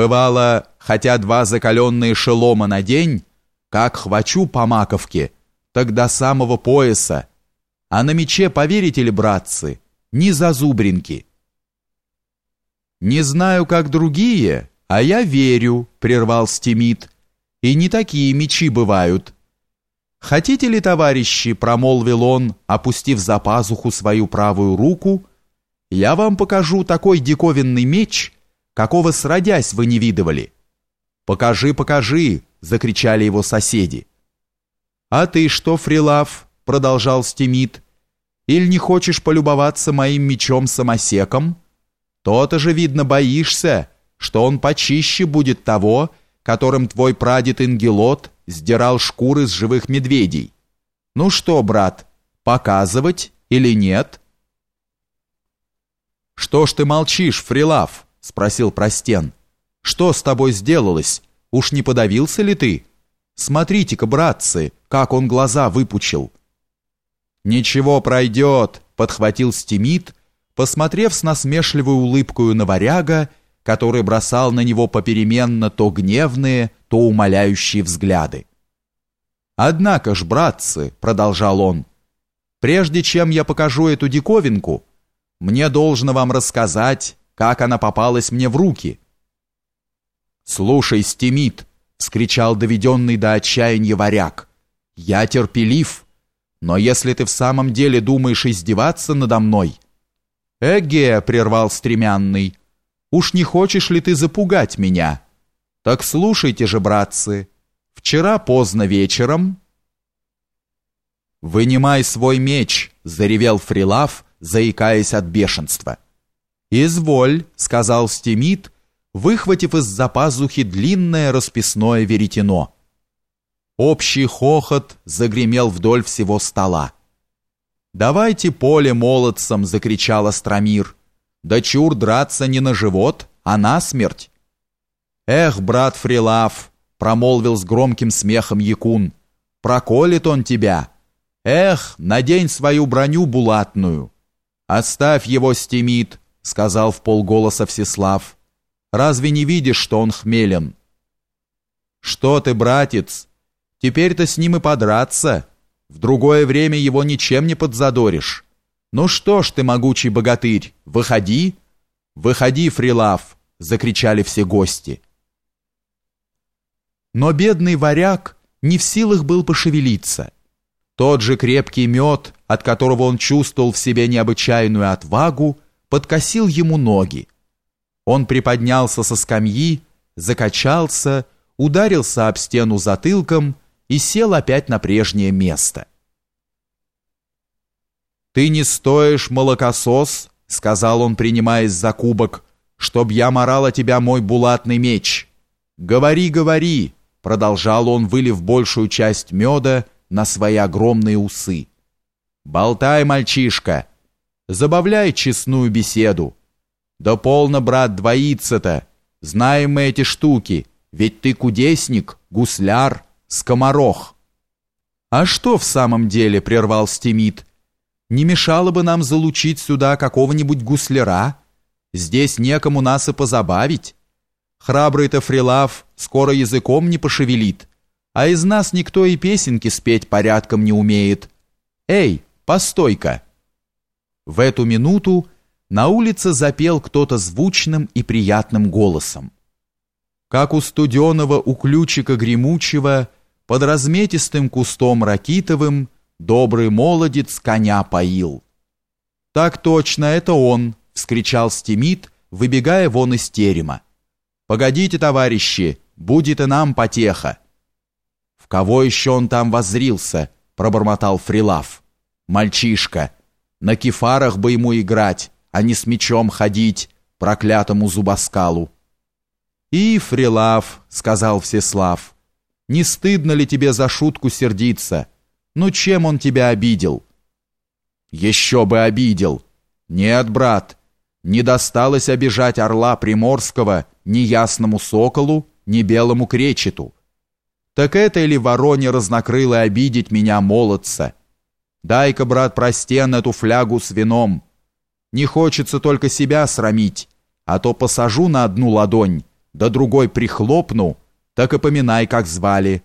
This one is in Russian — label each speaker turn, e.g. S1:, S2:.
S1: Бывало, хотя два закаленные шелома на день, как хвачу по маковке, так до самого пояса. А на мече, поверите ли, братцы, ни зазубринки. «Не знаю, как другие, а я верю», — прервал Стимит. «И не такие мечи бывают». «Хотите ли, товарищи», — промолвил он, опустив за пазуху свою правую руку, «я вам покажу такой диковинный меч, какого сродясь вы не видывали». «Покажи, покажи!» — закричали его соседи. «А ты что, Фрилав?» — продолжал Стимит. «Или не хочешь полюбоваться моим мечом-самосеком? То-то же, видно, боишься, что он почище будет того, которым твой прадед Ингелот сдирал шкуры с живых медведей. Ну что, брат, показывать или нет?» «Что ж ты молчишь, Фрилав?» — спросил Простен. Что с тобой сделалось? Уж не подавился ли ты? Смотрите-ка, братцы, как он глаза выпучил. Ничего пройдет, подхватил Стимит, посмотрев с насмешливой улыбкой на варяга, который бросал на него попеременно то гневные, то умоляющие взгляды. «Однако ж, братцы», — продолжал он, — «прежде чем я покажу эту диковинку, мне должно вам рассказать, как она попалась мне в руки». «Слушай, Стимит!» — скричал доведенный до отчаяния варяг. «Я терпелив, но если ты в самом деле думаешь издеваться надо мной...» «Эге!» — прервал стремянный. «Уж не хочешь ли ты запугать меня?» «Так слушайте же, братцы, вчера поздно вечером...» «Вынимай свой меч!» — заревел Фрилав, заикаясь от бешенства. «Изволь», — сказал Стимит, — выхватив из-за пазухи длинное расписное веретено. Общий хохот загремел вдоль всего стола. «Давайте поле молодцам!» — закричал Астромир. «Да чур драться не на живот, а на смерть!» «Эх, брат Фрилав!» — промолвил с громким смехом Якун. «Проколет он тебя! Эх, надень свою броню булатную!» «Оставь его, стемит!» — сказал в полголоса Всеслав. Разве не видишь, что он хмелен? Что ты, братец? Теперь-то с ним и подраться. В другое время его ничем не подзадоришь. Ну что ж ты, могучий богатырь, выходи. Выходи, Фрилав, закричали все гости. Но бедный варяг не в силах был пошевелиться. Тот же крепкий мед, от которого он чувствовал в себе необычайную отвагу, подкосил ему ноги. Он приподнялся со скамьи, закачался, ударился об стену затылком и сел опять на прежнее место. «Ты не стоишь, молокосос», — сказал он, принимаясь за кубок, «чтоб я морала тебя мой булатный меч. Говори, говори», — продолжал он, вылив большую часть меда на свои огромные усы. «Болтай, мальчишка, забавляй честную беседу». Да полно, брат, двоится-то. Знаем мы эти штуки. Ведь ты кудесник, гусляр, скоморох. А что в самом деле, прервал Стимит, не мешало бы нам залучить сюда какого-нибудь гусляра? Здесь некому нас и позабавить. Храбрый-то Фрилав скоро языком не пошевелит, а из нас никто и песенки спеть порядком не умеет. Эй, постой-ка!» В эту минуту на улице запел кто-то звучным и приятным голосом. Как у студеного у ключика гремучего под разметистым кустом ракитовым добрый молодец коня поил. «Так точно, это он!» — вскричал Стимит, выбегая вон из терема. «Погодите, товарищи, будет и нам потеха!» «В кого еще он там воззрился?» — пробормотал Фрилав. «Мальчишка! На кефарах бы ему играть!» а не с мечом ходить, проклятому зубоскалу. «И, Фрилав», — сказал Всеслав, — «не стыдно ли тебе за шутку сердиться? Ну чем он тебя обидел?» «Еще бы обидел! Нет, брат, не досталось обижать орла Приморского ни ясному соколу, ни белому кречету. Так это ли вороне разнокрыло обидеть меня, молодца? Дай-ка, брат, простен эту флягу с вином». Не хочется только себя срамить, а то посажу на одну ладонь, да другой прихлопну, так и поминай, как звали,